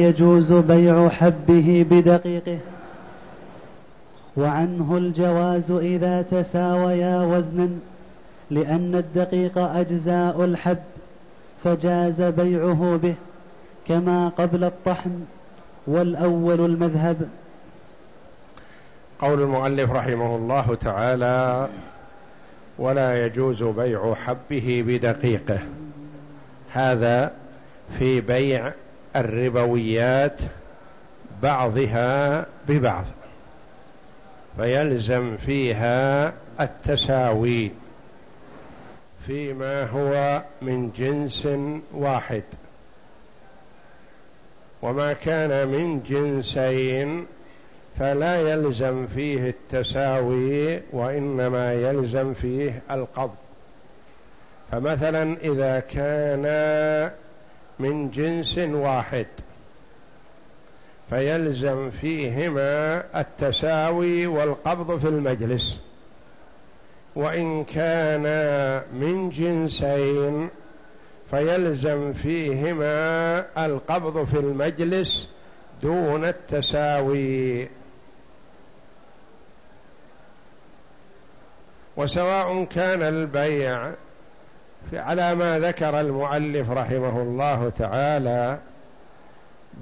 يجوز بيع حبه بدقيقه وعنه الجواز إذا تساويا وزنا لأن الدقيق أجزاء الحب فجاز بيعه به كما قبل الطحن والأول المذهب. قول المؤلف رحمه الله تعالى ولا يجوز بيع حبه بدقيقه. هذا في بيع الربويات بعضها ببعض فيلزم فيها التساوي فيما هو من جنس واحد. وما كان من جنسين فلا يلزم فيه التساوي وإنما يلزم فيه القبض. فمثلا إذا كان من جنس واحد فيلزم فيهما التساوي والقبض في المجلس. وإن كان من جنسين فيلزم فيهما القبض في المجلس دون التساوي. وسواء كان البيع على ما ذكر المؤلف رحمه الله تعالى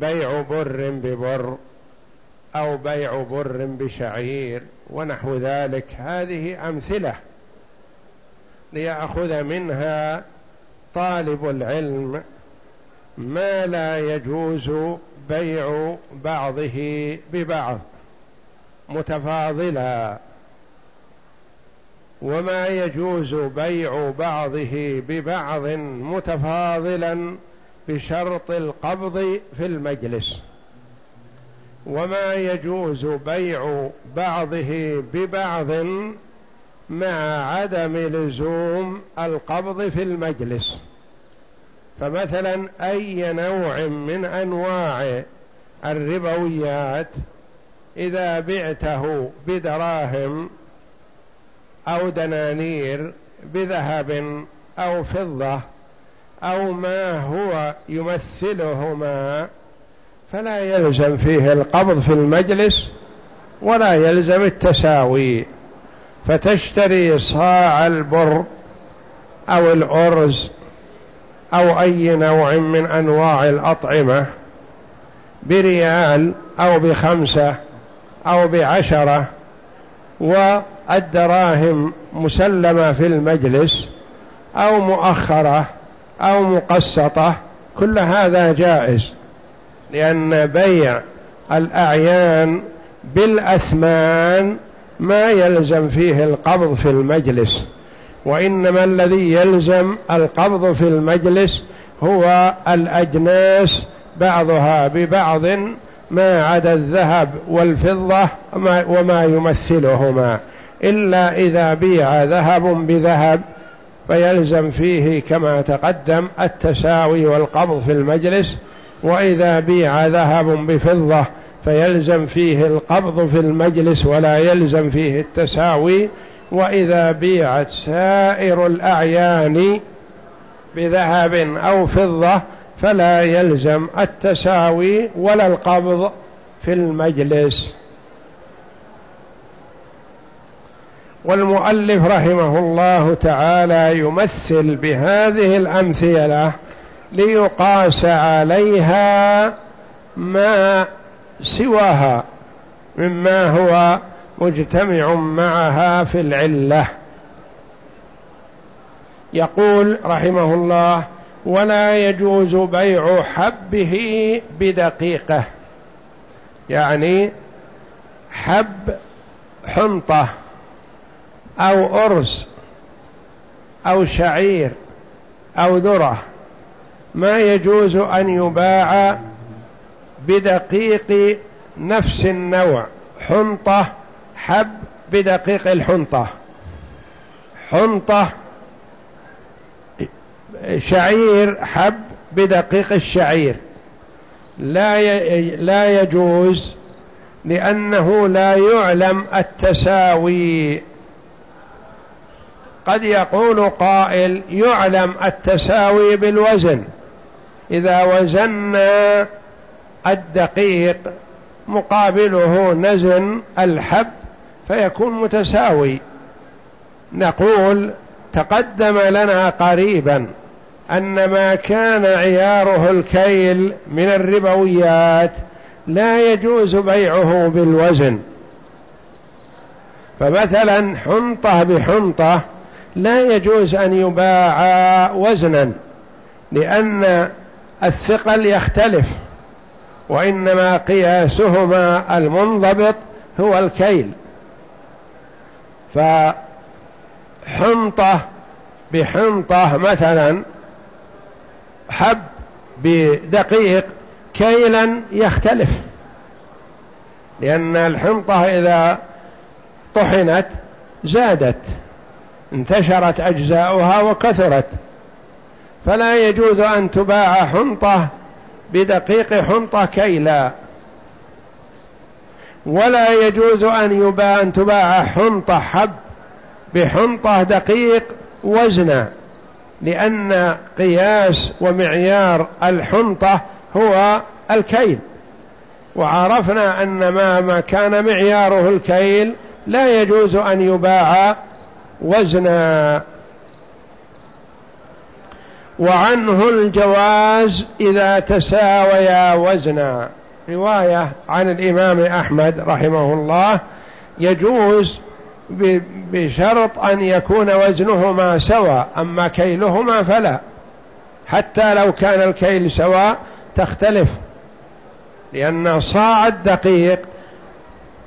بيع بر ببر أو بيع بر بشعير ونحو ذلك. هذه أمثلة ليأخذ منها طالب العلم ما لا يجوز بيع بعضه ببعض متفاضلا. وما يجوز بيع بعضه ببعض متفاضلا بشرط القبض في المجلس. وما يجوز بيع بعضه ببعض مع عدم لزوم القبض في المجلس. فمثلا أي نوع من أنواع الربويات إذا بعته بدراهم أو دنانير بذهب أو فضة أو ما هو يمثلهما فلا يلزم فيه القبض في المجلس ولا يلزم التساوي فتشتري صاع البر أو الأرز أو أي نوع من أنواع الأطعمة بريال أو بخمسة أو بعشرة والدراهم مسلمة في المجلس أو مؤخرة أو مقسطة كل هذا جائز لأن بيع الأعيان بالأثمان ما يلزم فيه القبض في المجلس وإنما الذي يلزم القبض في المجلس هو الأجناس بعضها ببعض ما عدا الذهب والفضة وما يمثلهما. إلا إذا بيع ذهب بذهب فيلزم فيه كما تقدم التساوي والقبض في المجلس. وإذا بيع ذهب بفضة فيلزم فيه القبض في المجلس ولا يلزم فيه التساوي. وإذا بيعت سائر الأعيان بذهب أو فضة فلا يلزم التساوي ولا القبض في المجلس. والمؤلف رحمه الله تعالى يمثل بهذه الأمثلة ليقاس عليها ما سواها مما هو مجتمع معها في العلة. يقول رحمه الله ولا يجوز بيع حبه بدقيقة. يعني حب حنطة. أو أرز أو شعير أو ذرة ما يجوز أن يباع بدقيق نفس النوع. حنطة حب بدقيق الحنطة. حنطة شعير حب بدقيق الشعير. لا لا يجوز لأنه لا يعلم التساوي. قد يقول قائل يعلم التساوي بالوزن. إذا وزنا الدقيق مقابله نزن الحب فيكون متساوي. نقول تقدم لنا قريبا أن ما كان عياره الكيل من الربويات لا يجوز بيعه بالوزن. فمثلا حنطة بحنطة لا يجوز أن يباع وزنا لأن الثقل يختلف وإنما قياسهما المنضبط هو الكيل. فحنطة بحنطة مثلا حب بدقيق كيلا يختلف لأن الحنطة إذا طحنت زادت. انتشرت أجزاؤها وكثرت. فلا يجوز أن تباع حنطة بدقيق حنطة كيلا. ولا يجوز أن يباع أن تباع حنطة حب بحنطة دقيق وزنا لأن قياس ومعيار الحنطة هو الكيل. وعرفنا أن ما, كان معياره الكيل لا يجوز أن يباع وزنا. وعنه الجواز إذا تساويا وزنا. رواية عن الإمام أحمد رحمه الله. يجوز بشرط أن يكون وزنهما سواء أما كيلهما فلا. حتى لو كان الكيل سواء تختلف. لأن صاع الدقيق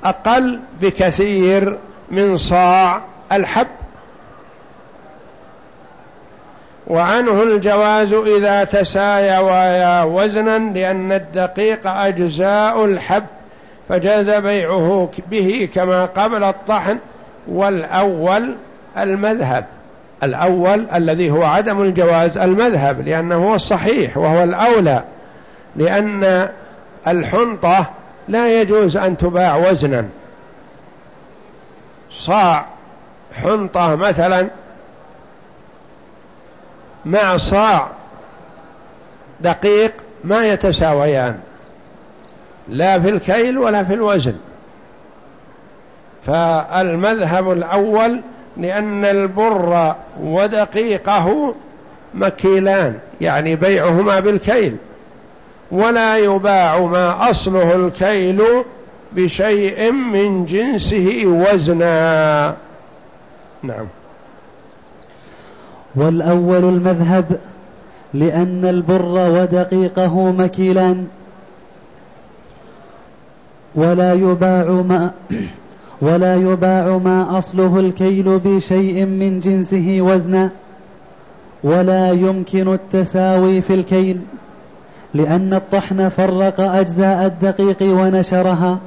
أقل بكثير من صاع الحب. وعنه الجواز إذا تسايا وزنا لأن الدقيق أجزاء الحب فجاز بيعه به كما قبل الطحن. والأول المذهب الأول الذي هو عدم الجواز المذهب لأنه هو الصحيح وهو الأولى لأن الحنطة لا يجوز أن تباع وزنا. صاع حنطة مثلا مع صاع دقيق ما يتساويان لا في الكيل ولا في الوزن. فالمذهب الأول لأن البر ودقيقه مكيلان يعني بيعهما بالكيل ولا يباع ما أصله الكيل بشيء من جنسه وزنا. نعم. والأول المذهب لأن البر ودقيقه مكيلان ولا يباع ما ولا يباع ما أصله الكيل بشيء من جنسه وزنا ولا يمكن التساوي في الكيل لأن الطحن فرق أجزاء الدقيق ونشرها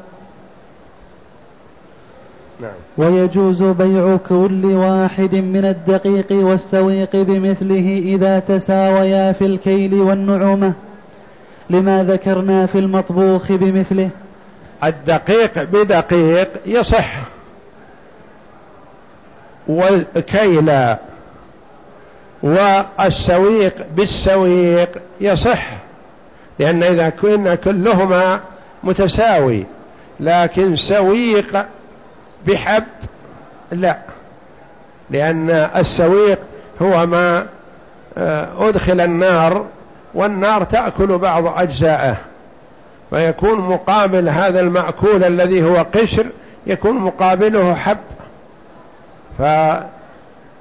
نعم. ويجوز بيع كل واحد من الدقيق والسويق بمثله إذا تساويا في الكيل والنعومة لما ذكرنا في المطبوخ بمثله الدقيق بدقيق يصح والكيل والسويق بالسويق يصح لأن إذا كنا كلهما متساوي لكن سويق بحب؟ لا. لأن السويق هو ما آه، أدخل النار والنار تأكل بعض أجزائه فيكون مقابل هذا المأكول الذي هو قشر يكون مقابله حب.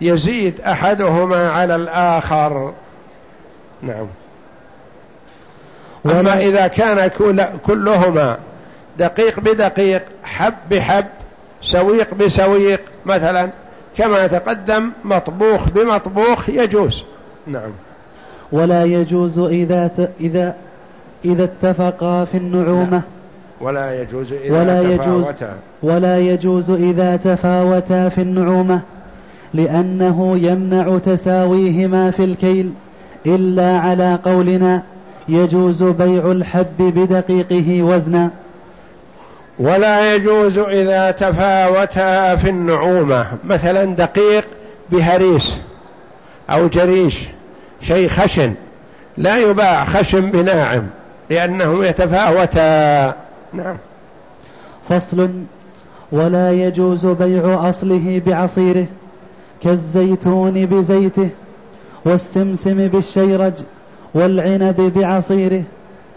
فيزيد أحدهما على الآخر. نعم. أما إذا كان كلهما دقيق بدقيق حب بحب سويق بسويق مثلا كما تقدم مطبوخ بمطبوخ يجوز. نعم. ولا يجوز إذا إذا إذا اتفقا في النعومة. ولا يجوز إذا ولا يجوز ولا يجوز إذا تفاوتا في النعومة لأنه يمنع تساويهما في الكيل إلا على قولنا يجوز بيع الحب بدقيقه وزنا. ولا يجوز إذا تفاوتا في النعومة. مثلا دقيق بهريس أو جريش شيء خشن. لا يباع خشن بناعم لأنهم يتفاوتا. نعم. فصل. ولا يجوز بيع أصله بعصيره كالزيتون بزيته والسمسم بالشيرج والعنب بعصيره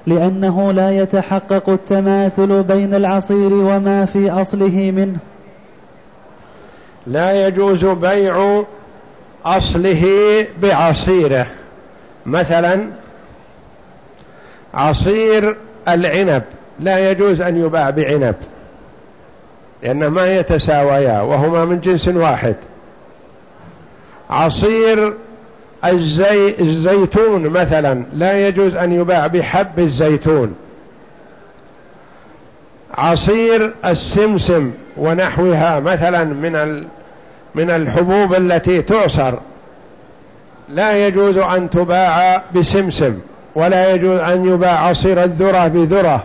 لأنه لا يتحقق التماثل بين العصير وما في أصله منه. لا يجوز بيع أصله بعصيره. مثلا عصير العنب لا يجوز أن يباع بعنب لأنهما يتساويا وهما من جنس واحد. عصير الزي الزيتون مثلا لا يجوز أن يباع بحب الزيتون. عصير السمسم ونحوها مثلا من من الحبوب التي تعصر. لا يجوز أن تباع بسمسم ولا يجوز أن يباع عصير الذرة بذرة.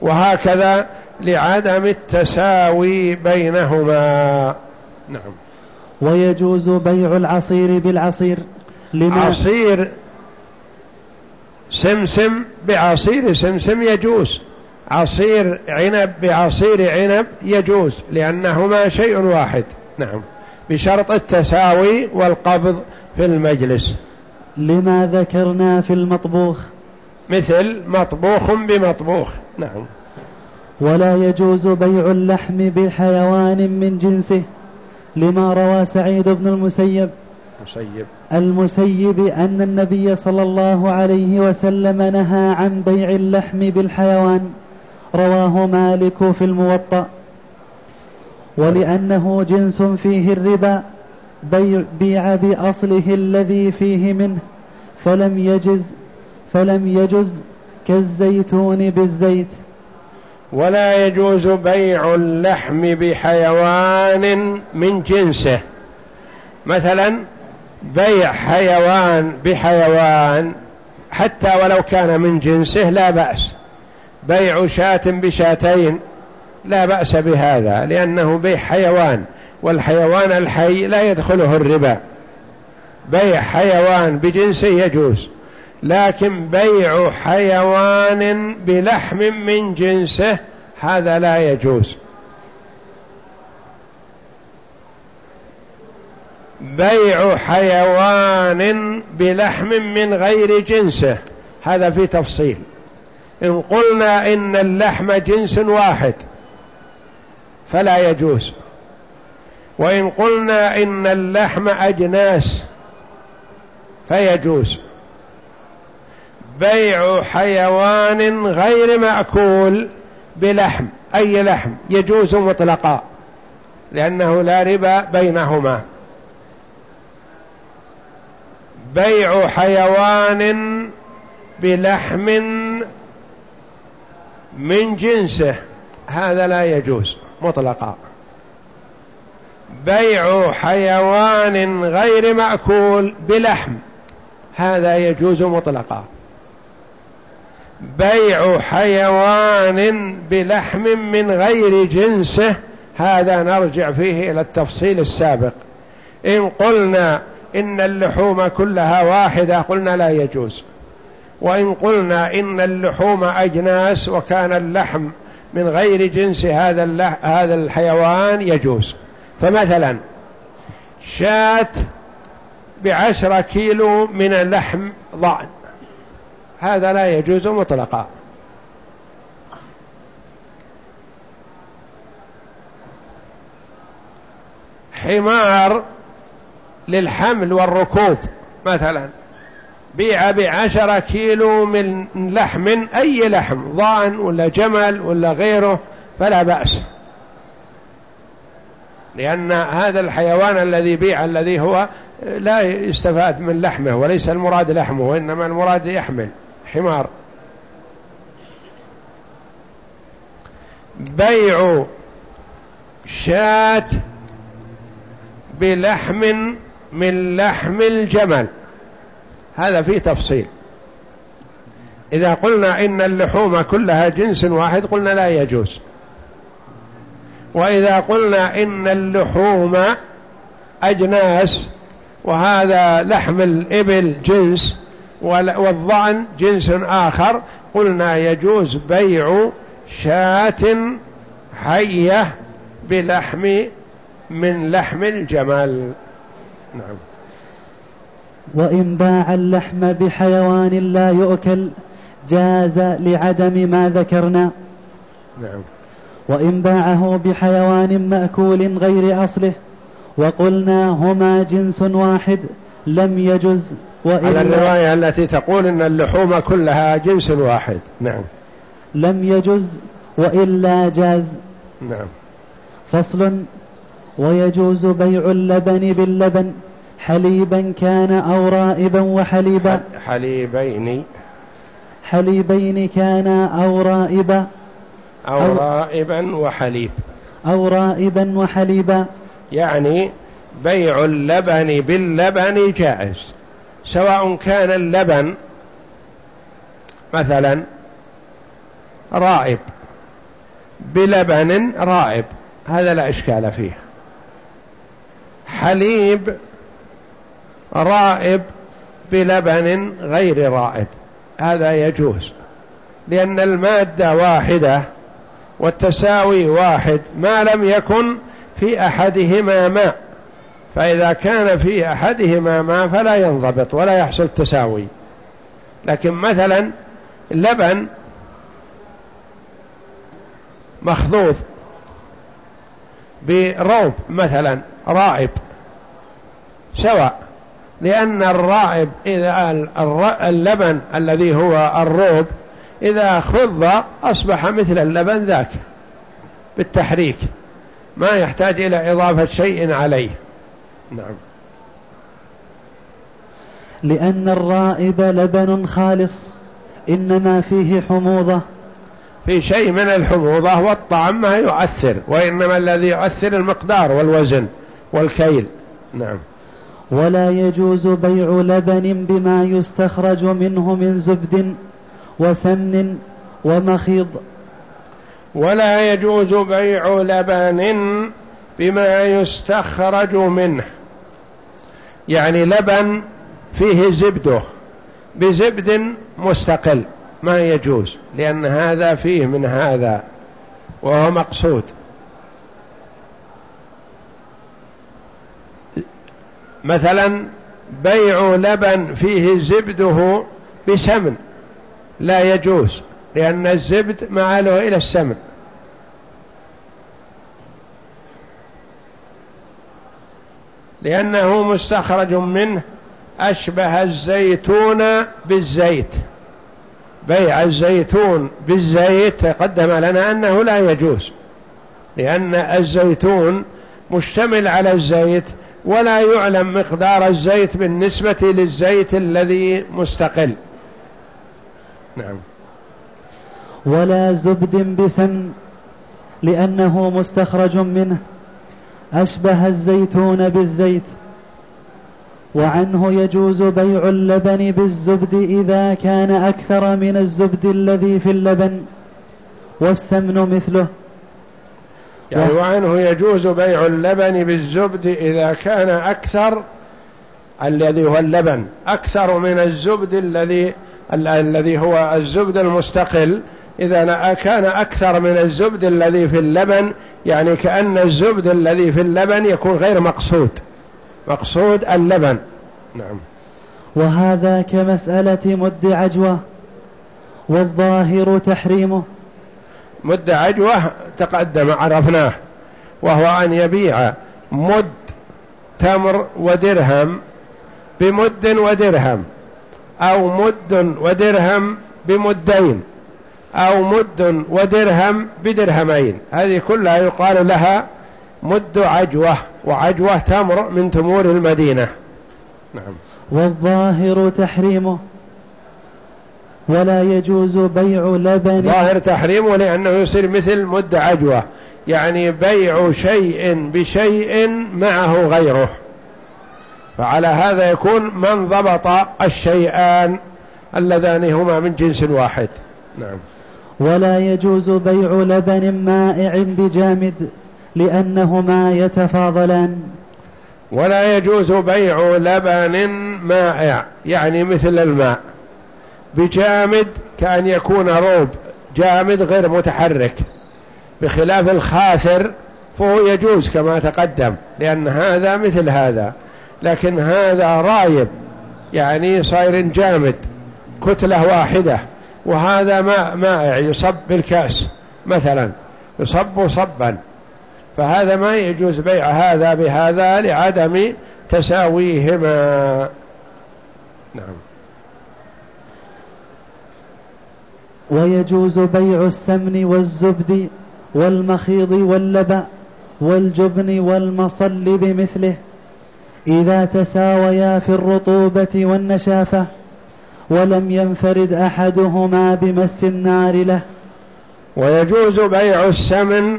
وهكذا لعدم التساوي بينهما. نعم. ويجوز بيع العصير بالعصير. لما عصير سمسم بعصير سمسم يجوز. عصير عنب بعصير عنب يجوز لأنهما شيء واحد. نعم. بشرط التساوي والقبض في المجلس. لما ذكرنا في المطبوخ. مثل مطبوخ بمطبوخ. نعم. ولا يجوز بيع اللحم بحيوان من جنسه لما روى سعيد بن المسيب. مسيب المسيب أن النبي صلى الله عليه وسلم نهى عن بيع اللحم بالحيوان. رواه مالك في الموطأ. ولأنه جنس فيه الربا بيع بأصله الذي فيه منه. فلم يجز فلم يجز كالزيتون بالزيت. ولا يجوز بيع اللحم بحيوان من جنسه. مثلا بيع حيوان بحيوان حتى ولو كان من جنسه لا بأس. بيع شاة بشاتين لا بأس بهذا لأنه بيع حيوان والحيوان الحي لا يدخله الربا. بيع حيوان بجنسه يجوز لكن بيع حيوان بلحم من جنسه هذا لا يجوز. بيع حيوان بلحم من غير جنسه. هذا في تفصيل. إن قلنا إن اللحم جنس واحد فلا يجوز. وإن قلنا إن اللحم أجناس فيجوز. بيع حيوان غير مأكول بلحم أي لحم يجوز مطلقا لأنه لا ربا بينهما. بيع حيوان بلحم من جنسه. هذا لا يجوز مطلقا. بيع حيوان غير مأكول بلحم هذا يجوز مطلقا. بيع حيوان بلحم من غير جنسه هذا نرجع فيه إلى التفصيل السابق. إن قلنا إن اللحوم كلها واحدة قلنا لا يجوز. وإن قلنا إن اللحوم أجناس وكان اللحم من غير جنس هذا هذا الحيوان يجوز. فمثلا شاة بعشرة كيلو من اللحم ضأن. هذا لا يجوز مطلقا. حمار للحمل والركوب مثلا. بيع بعشرة كيلو من لحم أي لحم ضان ولا جمل ولا غيره فلا بأس. لأن هذا الحيوان الذي بيع الذي هو لا يستفاد من لحمه وليس المراد لحمه وإنما المراد يحمل حمار. بيع شاة بلحم من لحم الجمل. هذا فيه تفصيل. إذا قلنا إن اللحوم كلها جنس واحد قلنا لا يجوز. وإذا قلنا إن اللحوم أجناس وهذا لحم الإبل جنس والضأن جنس آخر قلنا يجوز بيع شاة حية بلحم من لحم الجمل. نعم. وإن باع اللحم بحيوان لا يؤكل جاز لعدم ما ذكرنا. نعم. وإن باعه بحيوان مأكول غير أصله وقلنا هما جنس واحد لم يجز. وإلا على الرواية التي تقول إن اللحوم كلها جنس واحد. نعم. لم يجز وإلا جاز. نعم. فصل ويجوز بيع اللبن باللبن. حليبا كان أو رائبا وحليبا. حليبين. حليبين كان أو رائبا. أو, أو رائبا وحليب. أو رائبا وحليبا يعني بيع اللبن باللبن جائز. سواء كان اللبن مثلا رائب. بلبن رائب. هذا لا إشكال فيه. حليب رائب بلبن غير رائب. هذا يجوز لأن المادة واحدة والتساوي واحد ما لم يكن في أحدهما ماء فإذا كان في أحدهما ماء فلا ينضبط ولا يحصل تساوي. لكن مثلا لبن مخضوض بروب مثلا رائب. سواء لأن الرائب إذا اللبن الذي هو الروب إذا خض أصبح مثل اللبن ذاك بالتحريك ما يحتاج إلى إضافة شيء عليه. نعم. لأن الرائب لبن خالص إنما فيه حموضة. في شيء من الحموضة والطعم ما يؤثر وإنما الذي يؤثر المقدار والوزن. والكيل. نعم. ولا يجوز بيع لبن بما يستخرج منه من زبد وسمن ومخيض. ولا يجوز بيع لبن بما يستخرج منه. يعني لبن فيه زبده بزبد مستقل. ما يجوز لأن هذا فيه من هذا وهو مقصود. مثلا بيع لبن فيه زبده بسمن لا يجوز لأن الزبد معاله إلى السمن. لأنه مستخرج منه أشبه الزيتون بالزيت. بيع الزيتون بالزيت تقدم لنا أنه لا يجوز لأن الزيتون مشتمل على الزيت ولا يعلم مقدار الزيت بالنسبة للزيت الذي مستقل. نعم. ولا زبد بسمن لأنه مستخرج منه. أشبه الزيتون بالزيت. وعنه يجوز بيع اللبن بالزبد إذا كان أكثر من الزبد الذي في اللبن. والسمن مثله. يعني وعنه يجوز بيع اللبن بالزبد إذا كان أكثر الذي هو اللبن أكثر من الزبد الذي الذي هو الزبد المستقل. إذا كان أكثر من الزبد الذي في اللبن يعني كأن الزبد الذي في اللبن يكون غير مقصود مقصود اللبن. نعم. وهذا كمسألة مد عجوة والظاهر تحريمه. مد عجوة تقدم عرفناه وهو أن يبيع مد تمر ودرهم بمد ودرهم أو مد ودرهم بمدين أو مد ودرهم بدرهمين. هذه كلها يقال لها مد عجوة وعجوة تمر من تمور المدينة. نعم. والظاهر تحريمه ولا يجوز بيع لبن. ظاهر تحريمه لأنه يصير مثل مد عجوة. يعني بيع شيء بشيء معه غيره. فعلى هذا يكون من ضبط الشيئان اللذان هما من جنس واحد. نعم. ولا يجوز بيع لبن مائع بجامد لأنهما يتفاضلان. ولا يجوز بيع لبن مائع يعني مثل الماء. بجامد كأن يكون روب جامد غير متحرك. بخلاف الخاثر فهو يجوز كما تقدم لأن هذا مثل هذا. لكن هذا رايب يعني صاير جامد كتلة واحدة. وهذا ماء مائع يصب بالكأس مثلا يصب صبا. فهذا ما يجوز بيع هذا بهذا لعدم تساويهما. نعم. ويجوز بيع السمن والزبد والمخيض واللبأ والجبن والمصل بمثله. إذا تساويا في الرطوبة والنشافة ولم ينفرد أحدهما بمس النار له. ويجوز بيع السمن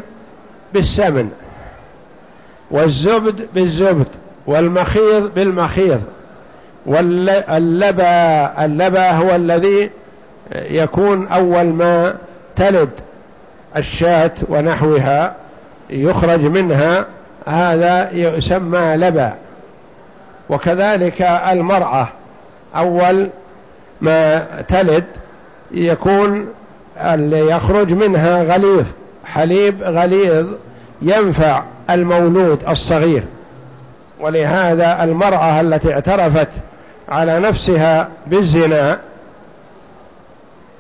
بالسمن والزبد بالزبد والمخيض بالمخيض واللبا اللبا هو الذي يكون أول ما تلد الشاة ونحوها يخرج منها هذا يسمى لبا وكذلك المرأة أول ما تلد يكون اللي يخرج منها غليظ حليب غليظ ينفع المولود الصغير. ولهذا المرأة التي اعترفت على نفسها بالزنا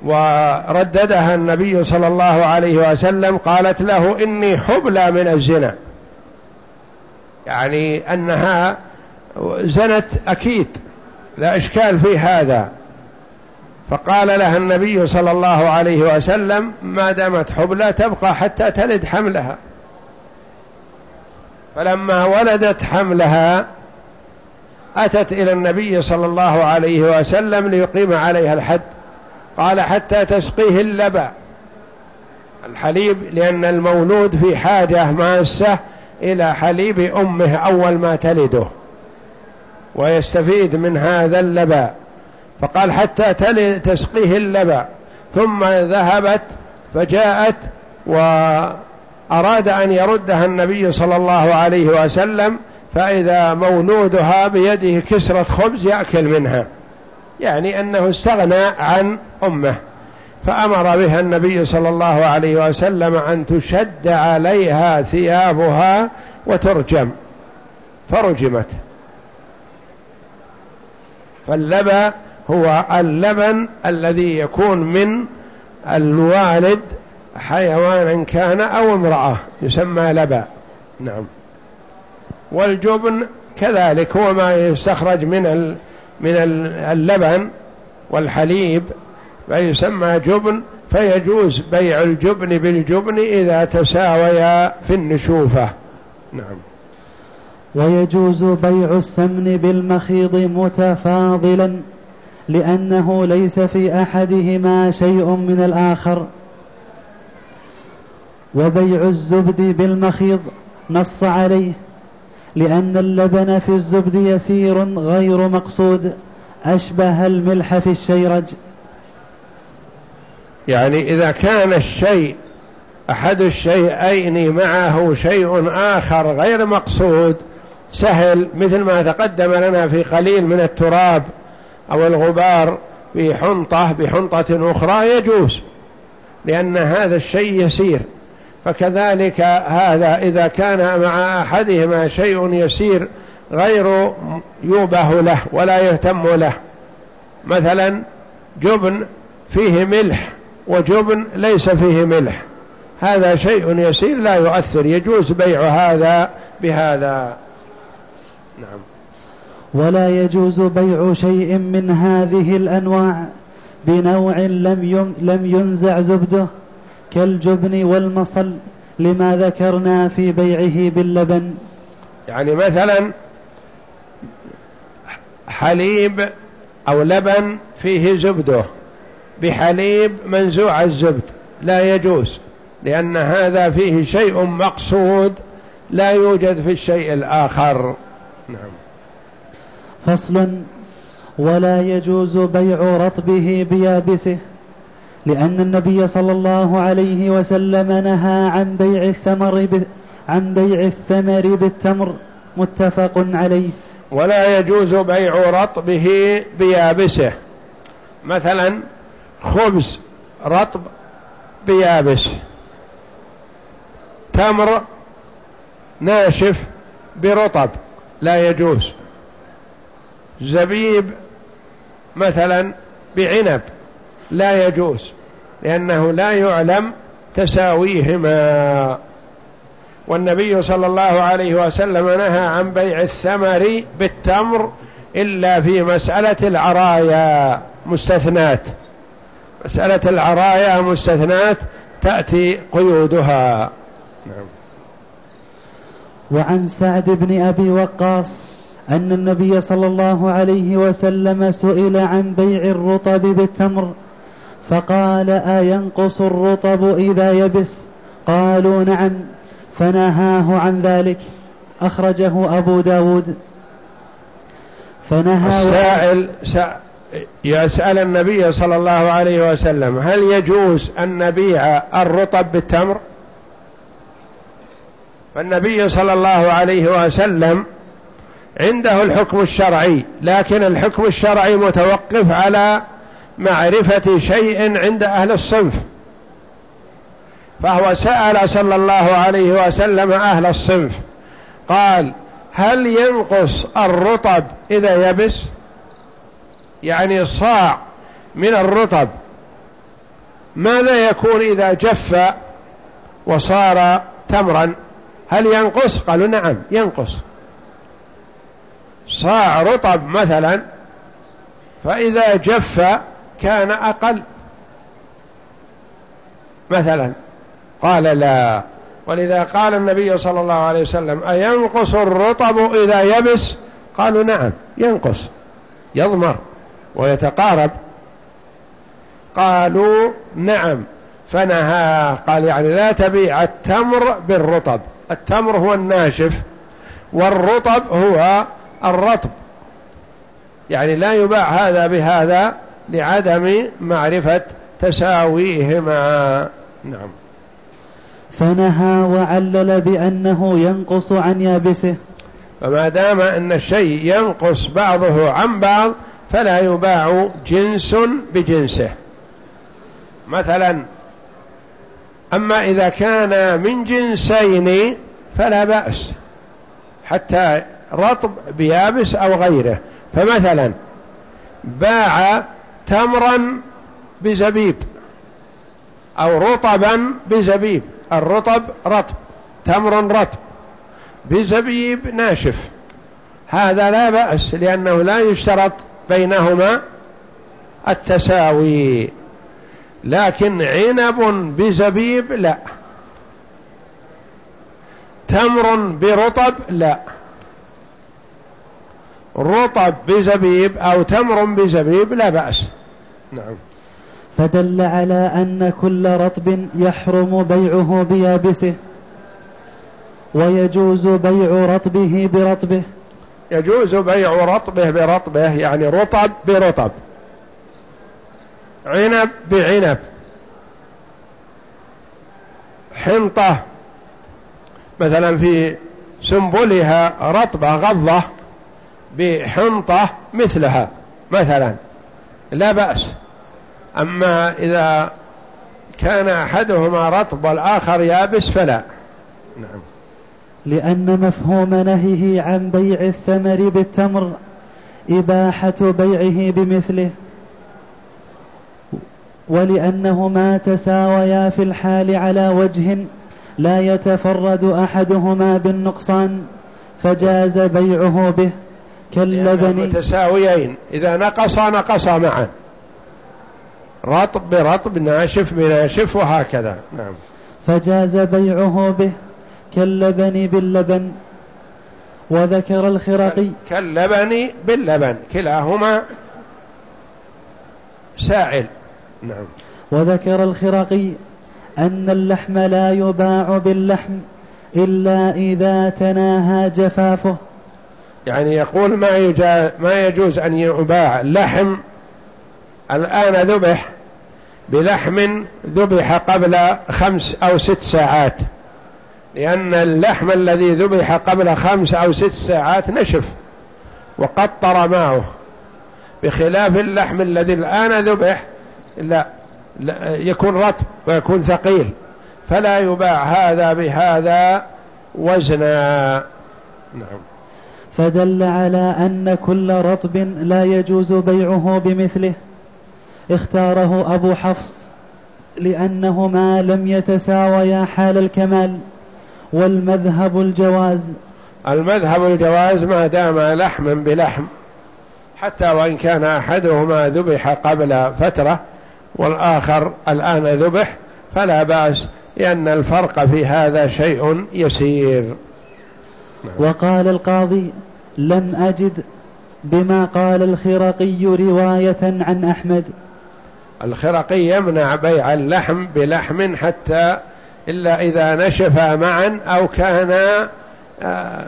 ورددها النبي صلى الله عليه وسلم قالت له إني حبلى من الزنا. يعني أنها زنت أكيد لا إشكال في هذا. فقال لها النبي صلى الله عليه وسلم ما دامت حبلى تبقى حتى تلد حملها. فلما ولدت حملها أتت إلى النبي صلى الله عليه وسلم ليقيم عليها الحد. قال حتى تسقيه اللبع الحليب لأن المولود في حاجة ماسة إلى حليب أمه أول ما تلده ويستفيد من هذا اللبع فقال حتى تسقيه اللبع ثم ذهبت فجاءت وأراد أن يردها النبي صلى الله عليه وسلم فإذا مولودها بيده كسرة خبز يأكل منها. يعني أنه استغنى عن أمه فأمر بها النبي صلى الله عليه وسلم أن تشد عليها ثيابها وترجم. فرجمت. فاللبن هو اللبن الذي يكون من الوالد حيوانا كان أو امرأة يسمى لبا. نعم. والجبن كذلك هو ما يستخرج من من اللبن والحليب فيسمى جبن فيجوز بيع الجبن بالجبن إذا تساويا في النشوفة. نعم. ويجوز بيع السمن بالمخيض متفاضلا لأنه ليس في أحدهما شيء من الآخر. وبيع الزبد بالمخيض نص عليه. لأن اللبن في الزبد يسير غير مقصود أشبه الملح في الشيرج. يعني إذا كان الشيء أحد الشيئين معه شيء آخر غير مقصود سهل مثل ما تقدم لنا في قليل من التراب أو الغبار في حنطة بحنطة أخرى يجوز لأن هذا الشيء يسير. فكذلك هذا إذا كان مع أحدهما شيء يسير غير يوبه له ولا يهتم له. مثلا جبن فيه ملح وجبن ليس فيه ملح. هذا شيء يسير لا يؤثر يجوز بيع هذا بهذا. نعم. ولا يجوز بيع شيء من هذه الأنواع بنوع لم لم ينزع زبده. كالجبن والمصل لما ذكرنا في بيعه باللبن. يعني مثلا حليب أو لبن فيه زبدة. بحليب منزوع الزبد. لا يجوز لأن هذا فيه شيء مقصود لا يوجد في الشيء الآخر. نعم. فصل ولا يجوز بيع رطبه بيابسه. لأن النبي صلى الله عليه وسلم نهى عن بيع الثمر عن بيع الثمر بالتمر متفق عليه. ولا يجوز بيع رطبه بيابسه. مثلا خبز رطب بيابس. تمر ناشف برطب. لا يجوز. زبيب مثلا بعنب. لا يجوز لأنه لا يعلم تساويهما. والنبي صلى الله عليه وسلم نهى عن بيع الثمر بالتمر إلا في مسألة العرايا مستثنات. مسألة العرايا مستثنات تأتي قيودها. نعم. وعن سعد بن أبي وقاص أن النبي صلى الله عليه وسلم سئل عن بيع الرطب بالتمر فقال أينقص الرطب إذا يبس؟ قالوا نعم فنهاه عن ذلك. أخرجه أبو داود. فنهى السائل يسأل النبي صلى الله عليه وسلم هل يجوز أن نبيع الرطب بالتمر؟ فالنبي صلى الله عليه وسلم عنده الحكم الشرعي لكن الحكم الشرعي متوقف على معرفة شيء عند أهل الصنف. فهو سأل صلى الله عليه وسلم أهل الصنف قال هل ينقص الرطب إذا يبس؟ يعني صاع من الرطب. ماذا يكون إذا جف وصار تمرا؟ هل ينقص؟ قالوا نعم ينقص. صاع رطب مثلا فإذا جف كان أقل. مثلا قال لا. ولذا قال النبي صلى الله عليه وسلم أينقص الرطب إذا يبس؟ قالوا نعم ينقص يضمر ويتقارب. قالوا نعم فنهى قال يعني لا تبيع التمر بالرطب. التمر هو الناشف والرطب هو الرطب. يعني لا يباع هذا بهذا لعدم معرفة تساويهما. نعم. فنهى وعلل بأنه ينقص عن يابسه. فما دام أن الشيء ينقص بعضه عن بعض فلا يباع جنس بجنسه. مثلا أما إذا كان من جنسين فلا بأس. حتى رطب بيابس أو غيره. فمثلا باع تمرا بزبيب أو رطبا بزبيب. الرطب رطب تمر رطب. بزبيب ناشف. هذا لا بأس لأنه لا يشترط بينهما التساوي. لكن عنب بزبيب لا. تمر برطب لا. رطب بزبيب أو تمر بزبيب لا بأس. نعم. فدل على أن كل رطب يحرم بيعه بيابسه ويجوز بيع رطبه برطبه. يجوز بيع رطبه برطبه يعني رطب برطب. عنب بعنب. حنطة. مثلا في سنبلها رطبة غضة. بحنطة مثلها مثلا. لا بأس. أما إذا كان أحدهما رطب والآخر يابس فلا. نعم. لأن مفهوم نهيه عن بيع الثمر بالتمر إباحة بيعه بمثله. ولأنهما تساويا في الحال على وجه لا يتفرد أحدهما بالنقصان فجاز بيعه به. كاللبن متساويين. إذا نقص نقص معا رطب برطب ناشف بناشف وهكذا. نعم. فجاز بيعه به كاللبن باللبن وذكر الخرقي. كاللبن باللبن كلاهما سائل. نعم. وذكر الخرقي أن اللحم لا يباع باللحم إلا إذا تناهى جفافه. يعني يقول ما, يجا ما يجوز أن يباع لحم. الآن ذبح بلحم ذبح قبل خمس أو ست ساعات. لأن اللحم الذي ذبح قبل خمس أو ست ساعات نشف وقطر ماؤه بخلاف اللحم الذي الآن ذبح لا, لا يكون رطب ويكون ثقيل. فلا يباع هذا بهذا وزنا. نعم. فدل على أن كل رطب لا يجوز بيعه بمثله. اختاره أبو حفص لأنهما لم يتساويا حال الكمال. والمذهب الجواز. المذهب الجواز ما دام لحم بلحم. حتى وإن كان أحدهما ذبح قبل فترة والآخر الآن ذبح فلا بأس لأن الفرق في هذا شيء يسير. وقال القاضي لم أجد بما قال الخرقي رواية عن أحمد. الخرقي يمنع بيع اللحم بلحم حتى إلا إذا نشفا معا أو كانا آه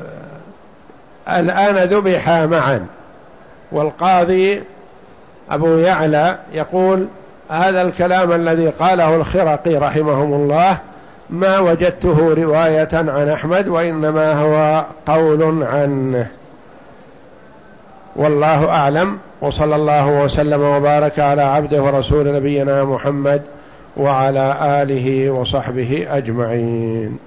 الآن ذبحا معا. والقاضي أبو يعلى يقول هذا الكلام الذي قاله الخرقي رحمهم الله ما وجدته رواية عن أحمد وإنما هو قول عنه. والله أعلم وصلى الله وسلم وبارك على عبده ورسول نبينا محمد وعلى آله وصحبه أجمعين.